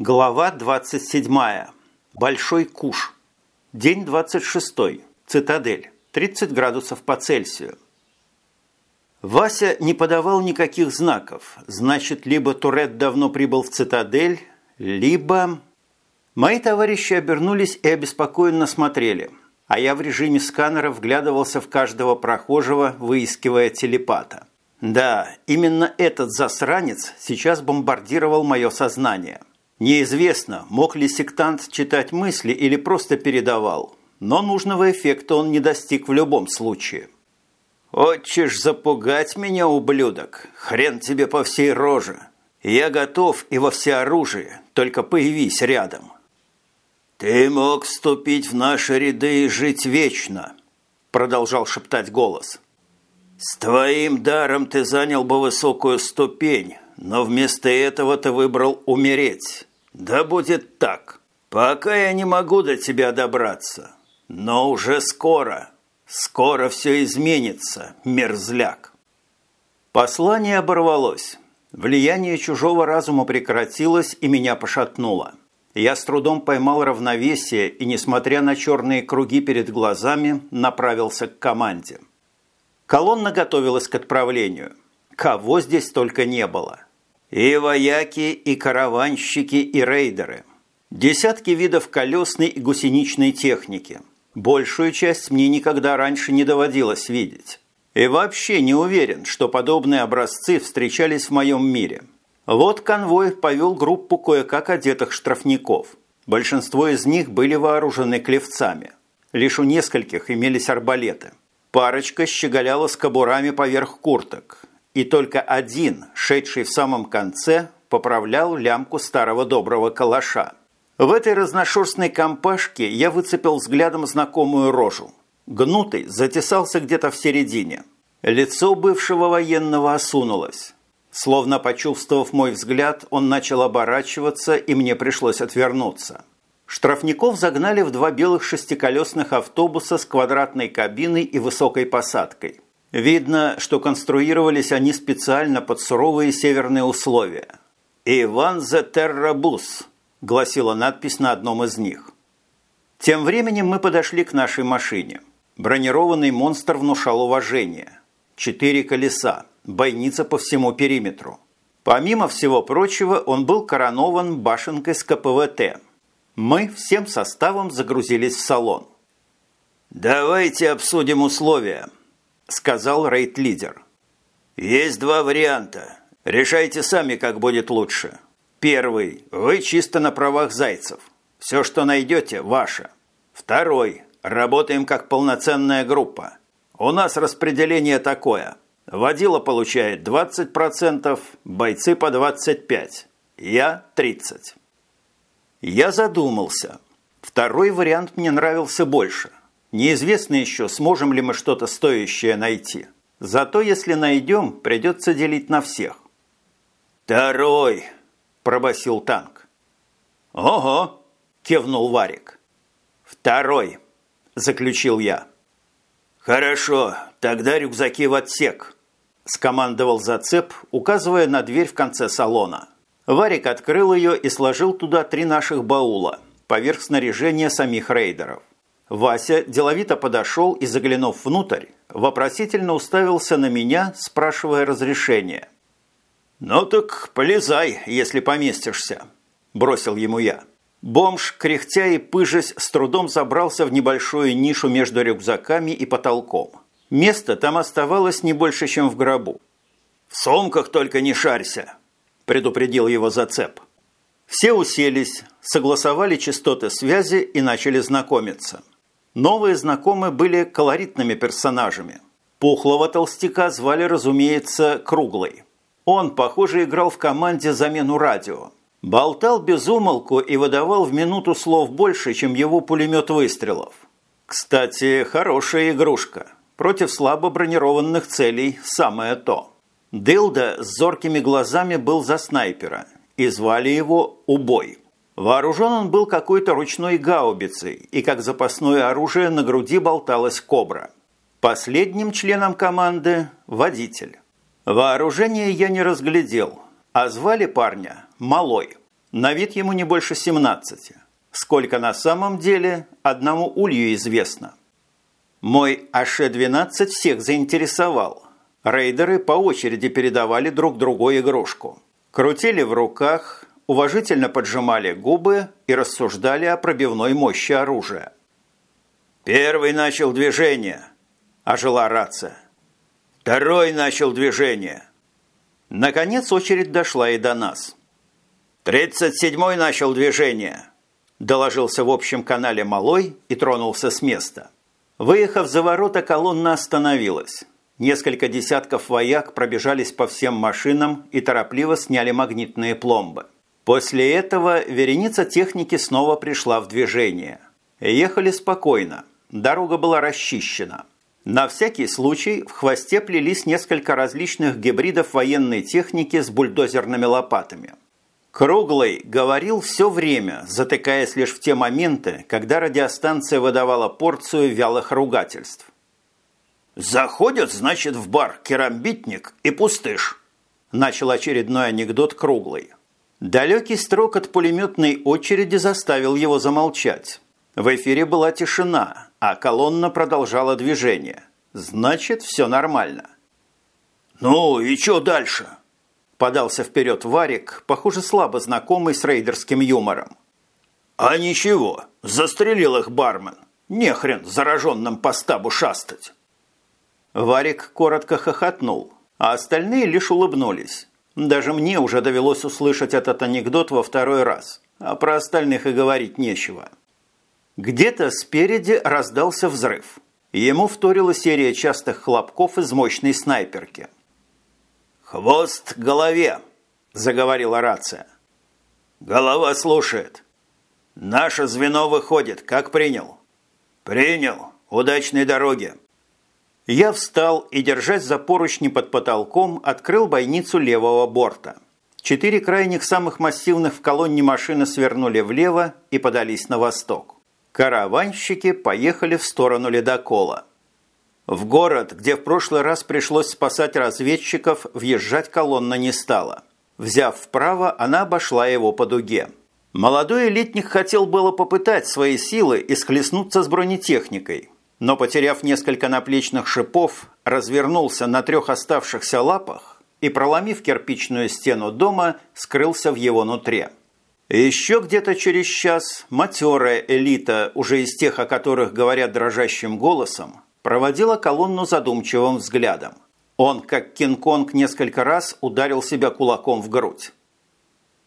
Глава 27. Большой куш. День 26. Цитадель. 30 градусов по Цельсию. Вася не подавал никаких знаков. Значит, либо Турет давно прибыл в цитадель, либо... Мои товарищи обернулись и обеспокоенно смотрели, а я в режиме сканера вглядывался в каждого прохожего, выискивая телепата. Да, именно этот засранец сейчас бомбардировал мое сознание. Неизвестно, мог ли сектант читать мысли или просто передавал, но нужного эффекта он не достиг в любом случае. «Хочешь запугать меня, ублюдок? Хрен тебе по всей роже! Я готов и во всеоружии, только появись рядом!» «Ты мог вступить в наши ряды и жить вечно!» продолжал шептать голос. «С твоим даром ты занял бы высокую ступень, но вместо этого ты выбрал умереть. Да будет так. Пока я не могу до тебя добраться. Но уже скоро. Скоро все изменится, мерзляк. Послание оборвалось. Влияние чужого разума прекратилось и меня пошатнуло. Я с трудом поймал равновесие и, несмотря на черные круги перед глазами, направился к команде. Колонна готовилась к отправлению. Кого здесь только не было – и вояки, и караванщики, и рейдеры. Десятки видов колесной и гусеничной техники. Большую часть мне никогда раньше не доводилось видеть. И вообще не уверен, что подобные образцы встречались в моем мире. Вот конвой повел группу кое-как одетых штрафников. Большинство из них были вооружены клевцами. Лишь у нескольких имелись арбалеты. Парочка щеголяла с кобурами поверх курток и только один, шедший в самом конце, поправлял лямку старого доброго калаша. В этой разношерстной компашке я выцепил взглядом знакомую рожу. Гнутый затесался где-то в середине. Лицо бывшего военного осунулось. Словно почувствовав мой взгляд, он начал оборачиваться, и мне пришлось отвернуться. Штрафников загнали в два белых шестиколесных автобуса с квадратной кабиной и высокой посадкой – Видно, что конструировались они специально под суровые северные условия. «Иван зе террабус», – гласила надпись на одном из них. Тем временем мы подошли к нашей машине. Бронированный монстр внушал уважение. Четыре колеса, бойница по всему периметру. Помимо всего прочего, он был коронован башенкой с КПВТ. Мы всем составом загрузились в салон. «Давайте обсудим условия», – сказал рейд-лидер. «Есть два варианта. Решайте сами, как будет лучше. Первый – вы чисто на правах зайцев. Все, что найдете, ваше. Второй – работаем как полноценная группа. У нас распределение такое. Водила получает 20%, бойцы по 25%. Я – 30%. Я задумался. Второй вариант мне нравился больше. Неизвестно еще, сможем ли мы что-то стоящее найти. Зато если найдем, придется делить на всех. «Второй!» – пробасил танк. «Ого!» – кивнул Варик. «Второй!» – заключил я. «Хорошо, тогда рюкзаки в отсек», – скомандовал зацеп, указывая на дверь в конце салона. Варик открыл ее и сложил туда три наших баула, поверх снаряжения самих рейдеров. Вася деловито подошел и, заглянув внутрь, вопросительно уставился на меня, спрашивая разрешения. «Ну так полезай, если поместишься», – бросил ему я. Бомж, кряхтя и пыжась, с трудом забрался в небольшую нишу между рюкзаками и потолком. Место там оставалось не больше, чем в гробу. «В сумках только не шарься», – предупредил его зацеп. Все уселись, согласовали частоты связи и начали знакомиться. Новые знакомые были колоритными персонажами. Пухлого толстяка звали, разумеется, Круглый. Он, похоже, играл в команде замену радио. Болтал без умолку и выдавал в минуту слов больше, чем его пулемет выстрелов. Кстати, хорошая игрушка. Против слабо бронированных целей самое то. Дылда с зоркими глазами был за снайпера, и звали его Убой. Вооружен он был какой-то ручной гаубицей, и как запасное оружие на груди болталась кобра. Последним членом команды – водитель. Вооружение я не разглядел, а звали парня Малой. На вид ему не больше 17. Сколько на самом деле, одному улью известно. Мой АШ-12 всех заинтересовал. Рейдеры по очереди передавали друг другу игрушку. Крутили в руках, уважительно поджимали губы и рассуждали о пробивной мощи оружия. «Первый начал движение», – ожила рация. «Второй начал движение». Наконец очередь дошла и до нас. «Тридцать седьмой начал движение», – доложился в общем канале Малой и тронулся с места. Выехав за ворота, колонна остановилась. Несколько десятков вояк пробежались по всем машинам и торопливо сняли магнитные пломбы. После этого вереница техники снова пришла в движение. Ехали спокойно. Дорога была расчищена. На всякий случай в хвосте плелись несколько различных гибридов военной техники с бульдозерными лопатами. Круглый говорил все время, затыкаясь лишь в те моменты, когда радиостанция выдавала порцию вялых ругательств. «Заходят, значит, в бар керамбитник и пустыш», – начал очередной анекдот Круглый. Далекий строк от пулеметной очереди заставил его замолчать. В эфире была тишина, а колонна продолжала движение. Значит, все нормально. «Ну и что дальше?» Подался вперед Варик, похоже, слабо знакомый с рейдерским юмором. «А ничего, застрелил их бармен. Нехрен зараженным по стабу шастать». Варик коротко хохотнул, а остальные лишь улыбнулись. Даже мне уже довелось услышать этот анекдот во второй раз, а про остальных и говорить нечего. Где-то спереди раздался взрыв. Ему вторила серия частых хлопков из мощной снайперки – «Хвост к голове!» – заговорила рация. «Голова слушает. Наше звено выходит. Как принял?» «Принял. Удачной дороги!» Я встал и, держась за поручни под потолком, открыл бойницу левого борта. Четыре крайних самых массивных в колонне машины свернули влево и подались на восток. Караванщики поехали в сторону ледокола. В город, где в прошлый раз пришлось спасать разведчиков, въезжать колонна не стала. Взяв вправо, она обошла его по дуге. Молодой элитник хотел было попытать свои силы и схлестнуться с бронетехникой, но, потеряв несколько наплечных шипов, развернулся на трех оставшихся лапах и, проломив кирпичную стену дома, скрылся в его нутре. Еще где-то через час матерая элита, уже из тех, о которых говорят дрожащим голосом, проводила колонну задумчивым взглядом. Он, как Кинг-Конг, несколько раз ударил себя кулаком в грудь.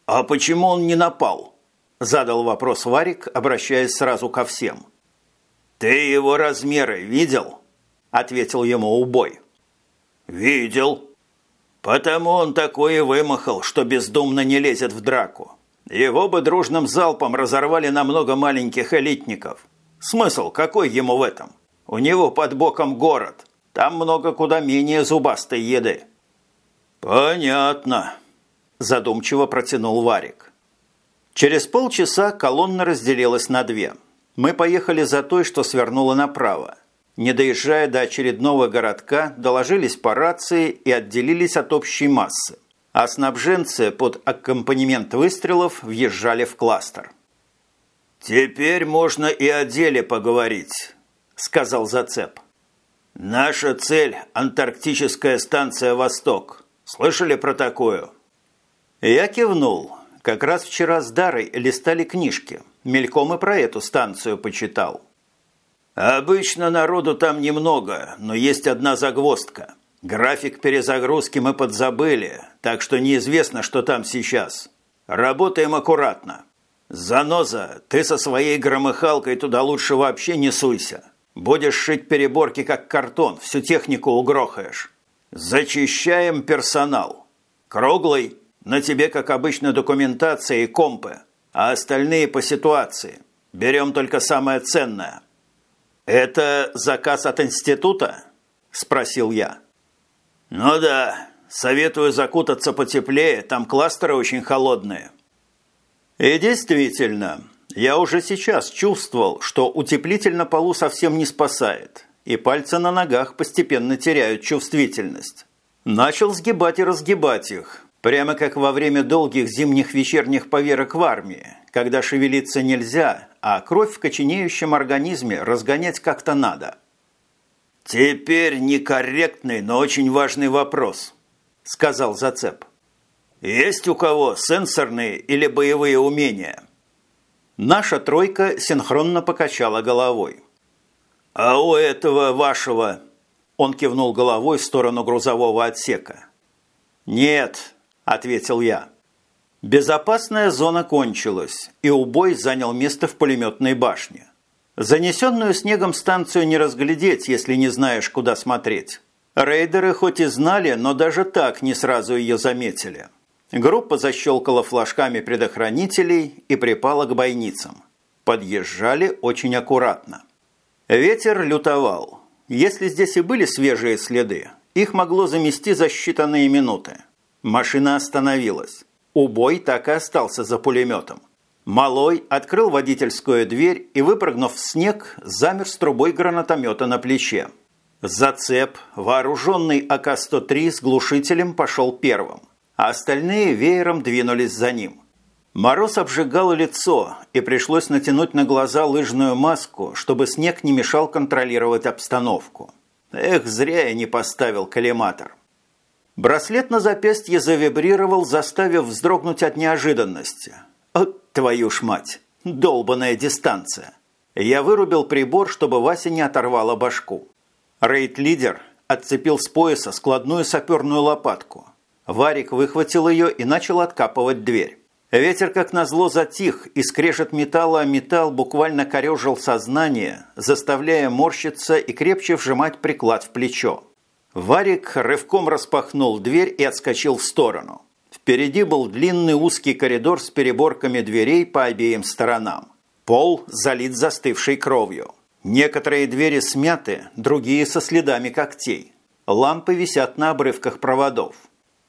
«А почему он не напал?» – задал вопрос Варик, обращаясь сразу ко всем. «Ты его размеры видел?» – ответил ему убой. «Видел. Потому он такой и вымахал, что бездумно не лезет в драку. Его бы дружным залпом разорвали на много маленьких элитников. Смысл какой ему в этом? У него под боком город. Там много куда менее зубастой еды». «Понятно», – задумчиво протянул Варик. Через полчаса колонна разделилась на две. Мы поехали за той, что свернула направо. Не доезжая до очередного городка, доложились по рации и отделились от общей массы. А снабженцы под аккомпанемент выстрелов въезжали в кластер. «Теперь можно и о деле поговорить», сказал Зацеп. «Наша цель – антарктическая станция «Восток». Слышали про такую?» Я кивнул. Как раз вчера с Дарой листали книжки. Мельком и про эту станцию почитал. «Обычно народу там немного, но есть одна загвоздка. График перезагрузки мы подзабыли, так что неизвестно, что там сейчас. Работаем аккуратно. Заноза, ты со своей громыхалкой туда лучше вообще не суйся. Будешь шить переборки, как картон, всю технику угрохаешь. Зачищаем персонал. Круглый, на тебе, как обычно, документация и компы, а остальные по ситуации. Берем только самое ценное. Это заказ от института? Спросил я. Ну да, советую закутаться потеплее, там кластеры очень холодные. И действительно, я уже сейчас чувствовал, что утеплитель на полу совсем не спасает, и пальцы на ногах постепенно теряют чувствительность. Начал сгибать и разгибать их, Прямо как во время долгих зимних вечерних поверок в армии, когда шевелиться нельзя, а кровь в коченеющем организме разгонять как-то надо. «Теперь некорректный, но очень важный вопрос», – сказал Зацеп. «Есть у кого сенсорные или боевые умения?» Наша тройка синхронно покачала головой. «А у этого вашего...» Он кивнул головой в сторону грузового отсека. «Нет», – ответил я. Безопасная зона кончилась, и убой занял место в пулеметной башне. Занесенную снегом станцию не разглядеть, если не знаешь, куда смотреть. Рейдеры хоть и знали, но даже так не сразу ее заметили. Группа защелкала флажками предохранителей и припала к бойницам. Подъезжали очень аккуратно. Ветер лютовал. Если здесь и были свежие следы, их могло замести за считанные минуты. Машина остановилась. Убой так и остался за пулеметом. Малой открыл водительскую дверь и, выпрыгнув в снег, замер с трубой гранатомета на плече. Зацеп, вооруженный АК-103 с глушителем, пошел первым, а остальные веером двинулись за ним. Мороз обжигал лицо, и пришлось натянуть на глаза лыжную маску, чтобы снег не мешал контролировать обстановку. Эх, зря я не поставил коллиматор. Браслет на запястье завибрировал, заставив вздрогнуть от неожиданности. «От твою ж мать! Долбаная дистанция!» Я вырубил прибор, чтобы Вася не оторвала башку. Рейд-лидер отцепил с пояса складную саперную лопатку. Варик выхватил ее и начал откапывать дверь. Ветер, как назло, затих, и скрежет металла о металл буквально корежил сознание, заставляя морщиться и крепче вжимать приклад в плечо. Варик рывком распахнул дверь и отскочил в сторону. Впереди был длинный узкий коридор с переборками дверей по обеим сторонам. Пол залит застывшей кровью. Некоторые двери смяты, другие со следами когтей. Лампы висят на обрывках проводов.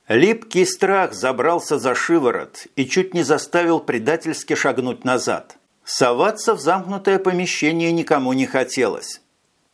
Липкий страх забрался за шиворот и чуть не заставил предательски шагнуть назад. Соваться в замкнутое помещение никому не хотелось.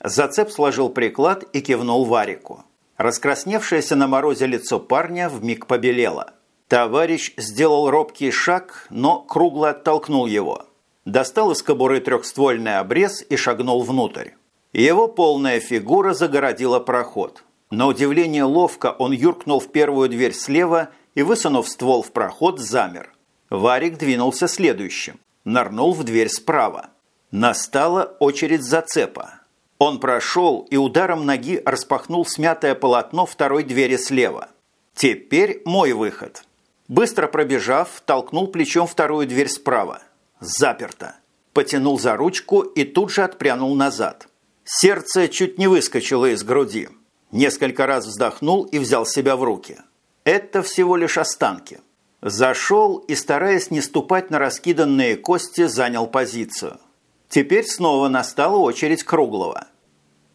Зацеп сложил приклад и кивнул Варику. Раскрасневшееся на морозе лицо парня вмиг побелело. Товарищ сделал робкий шаг, но кругло оттолкнул его. Достал из кобуры трехствольный обрез и шагнул внутрь. Его полная фигура загородила проход. На удивление ловко он юркнул в первую дверь слева и, высунув ствол в проход, замер. Варик двинулся следующим. Нырнул в дверь справа. Настала очередь зацепа. Он прошел и ударом ноги распахнул смятое полотно второй двери слева. Теперь мой выход. Быстро пробежав, толкнул плечом вторую дверь справа. Заперто. Потянул за ручку и тут же отпрянул назад. Сердце чуть не выскочило из груди. Несколько раз вздохнул и взял себя в руки. Это всего лишь останки. Зашел и, стараясь не ступать на раскиданные кости, занял позицию. Теперь снова настала очередь Круглого.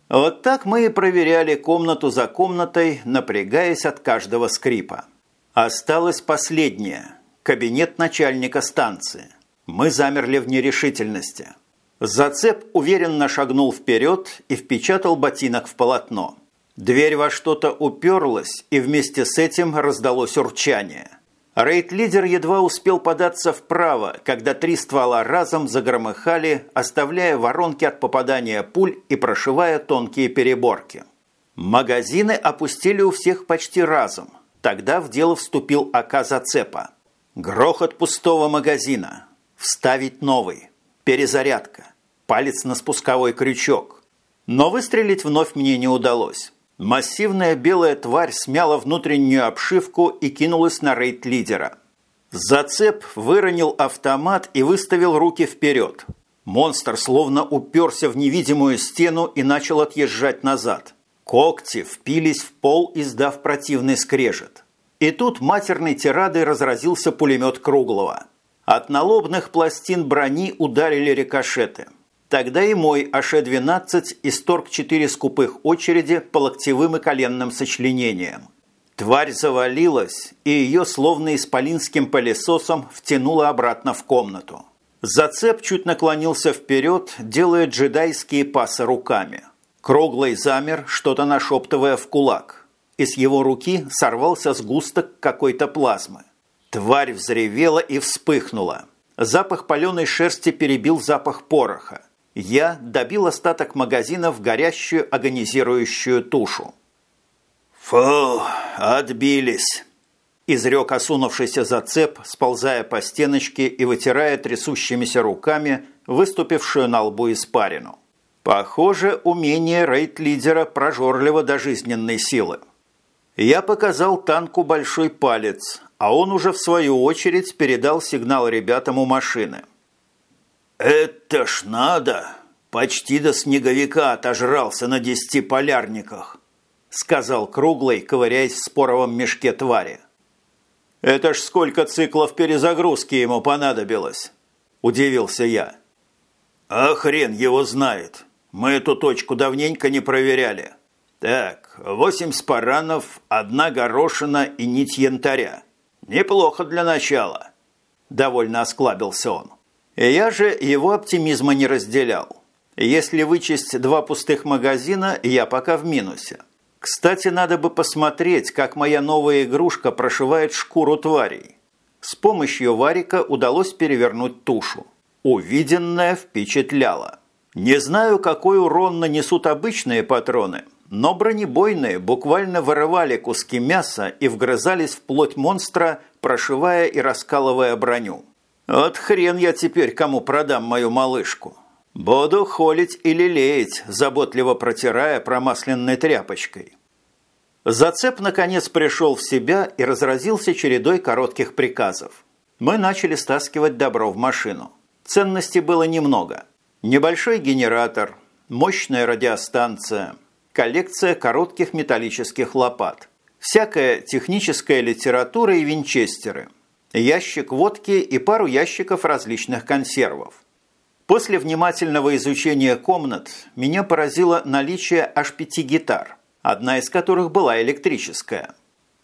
Вот так мы и проверяли комнату за комнатой, напрягаясь от каждого скрипа. Осталось последнее – кабинет начальника станции. Мы замерли в нерешительности. Зацеп уверенно шагнул вперед и впечатал ботинок в полотно. Дверь во что-то уперлась, и вместе с этим раздалось урчание – Рейд-лидер едва успел податься вправо, когда три ствола разом загромыхали, оставляя воронки от попадания пуль и прошивая тонкие переборки. Магазины опустили у всех почти разом. Тогда в дело вступил АК зацепа. Грохот пустого магазина. Вставить новый. Перезарядка. Палец на спусковой крючок. Но выстрелить вновь мне не удалось. Массивная белая тварь смяла внутреннюю обшивку и кинулась на рейд лидера. Зацеп выронил автомат и выставил руки вперед. Монстр словно уперся в невидимую стену и начал отъезжать назад. Когти впились в пол, издав противный скрежет. И тут матерной тирадой разразился пулемет Круглого. От налобных пластин брони ударили рикошеты – Тогда и мой АШ-12 исторг четыре скупых очереди по локтевым и коленным сочленениям. Тварь завалилась, и ее словно исполинским пылесосом втянуло обратно в комнату. Зацеп чуть наклонился вперед, делая джедайские пасы руками. Круглый замер, что-то нашептывая в кулак. и с его руки сорвался сгусток какой-то плазмы. Тварь взревела и вспыхнула. Запах паленой шерсти перебил запах пороха. Я добил остаток магазина в горящую агонизирующую тушу. «Фу, отбились!» Изрек осунувшийся зацеп, сползая по стеночке и вытирая трясущимися руками выступившую на лбу испарину. Похоже, умение рейд-лидера прожорливо до жизненной силы. Я показал танку большой палец, а он уже в свою очередь передал сигнал ребятам у машины. «Это ж надо! Почти до снеговика отожрался на десяти полярниках!» сказал Круглый, ковыряясь в споровом мешке твари. «Это ж сколько циклов перезагрузки ему понадобилось!» – удивился я. «А хрен его знает! Мы эту точку давненько не проверяли. Так, восемь спаранов, одна горошина и нить янтаря. Неплохо для начала!» Довольно осклабился он. Я же его оптимизма не разделял. Если вычесть два пустых магазина, я пока в минусе. Кстати, надо бы посмотреть, как моя новая игрушка прошивает шкуру тварей. С помощью варика удалось перевернуть тушу. Увиденное впечатляло. Не знаю, какой урон нанесут обычные патроны, но бронебойные буквально вырывали куски мяса и вгрызались в плоть монстра, прошивая и раскалывая броню. Вот хрен я теперь кому продам мою малышку. Буду холить и лелеять, заботливо протирая промасленной тряпочкой. Зацеп наконец пришел в себя и разразился чередой коротких приказов. Мы начали стаскивать добро в машину. Ценностей было немного. Небольшой генератор, мощная радиостанция, коллекция коротких металлических лопат, всякая техническая литература и винчестеры – ящик водки и пару ящиков различных консервов. После внимательного изучения комнат меня поразило наличие аж пяти гитар, одна из которых была электрическая.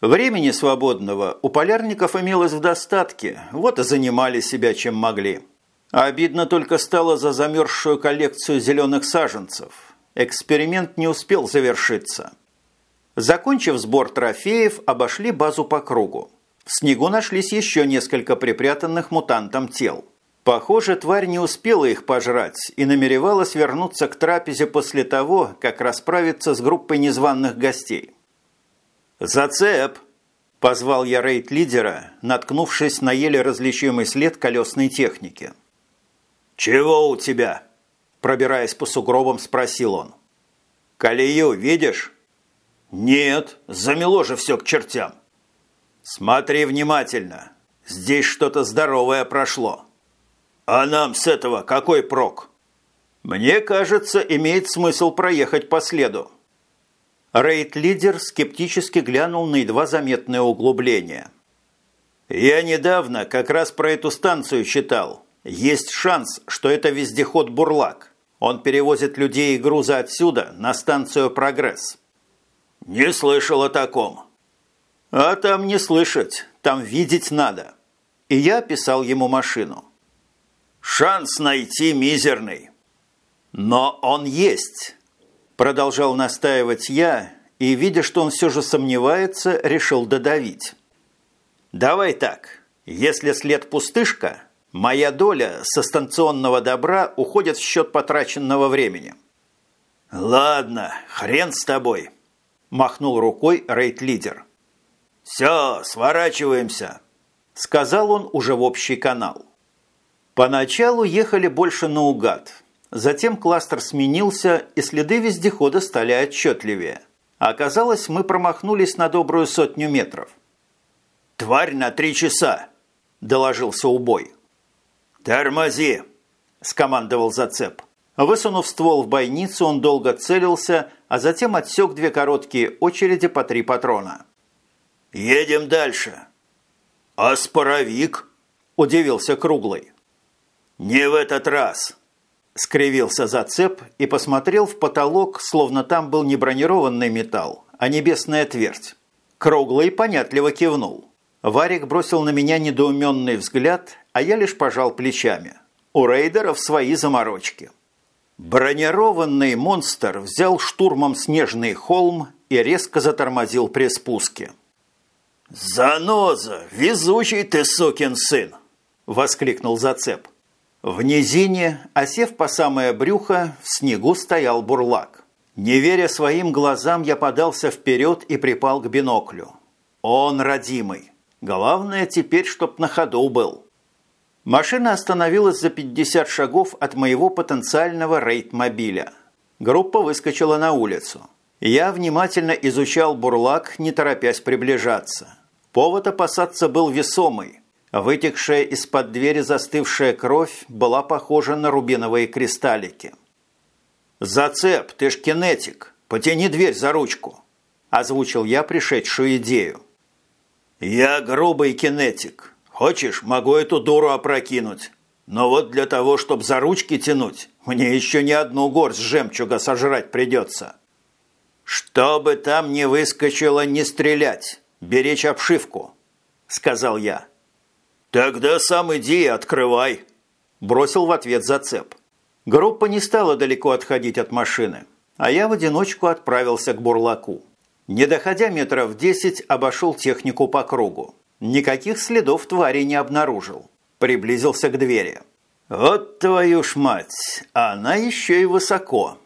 Времени свободного у полярников имелось в достатке, вот и занимали себя чем могли. Обидно только стало за замерзшую коллекцию зеленых саженцев. Эксперимент не успел завершиться. Закончив сбор трофеев, обошли базу по кругу. В снегу нашлись еще несколько припрятанных мутантом тел. Похоже, тварь не успела их пожрать и намеревалась вернуться к трапезе после того, как расправиться с группой незваных гостей. «Зацеп!» – позвал я рейд-лидера, наткнувшись на еле различимый след колесной техники. «Чего у тебя?» – пробираясь по сугробам, спросил он. «Колею видишь?» «Нет, замело же все к чертям. «Смотри внимательно. Здесь что-то здоровое прошло». «А нам с этого какой прок?» «Мне кажется, имеет смысл проехать по следу». Рейд-лидер скептически глянул на едва заметное углубление. «Я недавно как раз про эту станцию читал. Есть шанс, что это вездеход «Бурлак». Он перевозит людей и грузы отсюда на станцию «Прогресс». «Не слышал о таком», а там не слышать, там видеть надо. И я писал ему машину. Шанс найти мизерный. Но он есть, продолжал настаивать я, и, видя, что он все же сомневается, решил додавить. Давай так, если след пустышка, моя доля со станционного добра уходит в счет потраченного времени. Ладно, хрен с тобой, махнул рукой рейд-лидер. «Все, сворачиваемся», – сказал он уже в общий канал. Поначалу ехали больше наугад. Затем кластер сменился, и следы вездехода стали отчетливее. оказалось, мы промахнулись на добрую сотню метров. «Тварь на три часа!» – доложился убой. «Тормози!» – скомандовал зацеп. Высунув ствол в бойницу, он долго целился, а затем отсек две короткие очереди по три патрона. «Едем дальше». «А споровик?» – удивился Круглый. «Не в этот раз», – скривился зацеп и посмотрел в потолок, словно там был не бронированный металл, а небесная твердь. Круглый понятливо кивнул. Варик бросил на меня недоуменный взгляд, а я лишь пожал плечами. У рейдеров свои заморочки. Бронированный монстр взял штурмом снежный холм и резко затормозил при спуске. «Заноза! Везучий ты, сукин сын!» – воскликнул зацеп. В низине, осев по самое брюхо, в снегу стоял бурлак. Не веря своим глазам, я подался вперед и припал к биноклю. Он родимый. Главное теперь, чтоб на ходу был. Машина остановилась за 50 шагов от моего потенциального рейд-мобиля. Группа выскочила на улицу. Я внимательно изучал бурлак, не торопясь приближаться. Повод опасаться был весомый. Вытекшая из-под двери застывшая кровь была похожа на рубиновые кристаллики. «Зацеп, ты ж кинетик, потяни дверь за ручку», – озвучил я пришедшую идею. «Я грубый кинетик. Хочешь, могу эту дуру опрокинуть. Но вот для того, чтобы за ручки тянуть, мне еще не одну горсть жемчуга сожрать придется». «Что бы там ни выскочило, не стрелять, беречь обшивку», – сказал я. «Тогда сам иди и открывай», – бросил в ответ зацеп. Группа не стала далеко отходить от машины, а я в одиночку отправился к бурлаку. Не доходя метров десять, обошел технику по кругу. Никаких следов твари не обнаружил. Приблизился к двери. «Вот твою ж мать! Она еще и высоко!»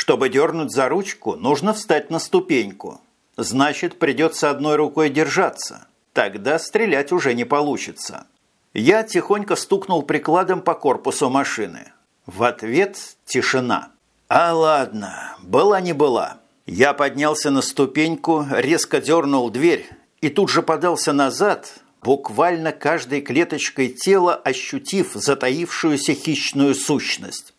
Чтобы дернуть за ручку, нужно встать на ступеньку. Значит, придется одной рукой держаться. Тогда стрелять уже не получится. Я тихонько стукнул прикладом по корпусу машины. В ответ тишина. А ладно, была не была. Я поднялся на ступеньку, резко дернул дверь и тут же подался назад, буквально каждой клеточкой тела ощутив затаившуюся хищную сущность.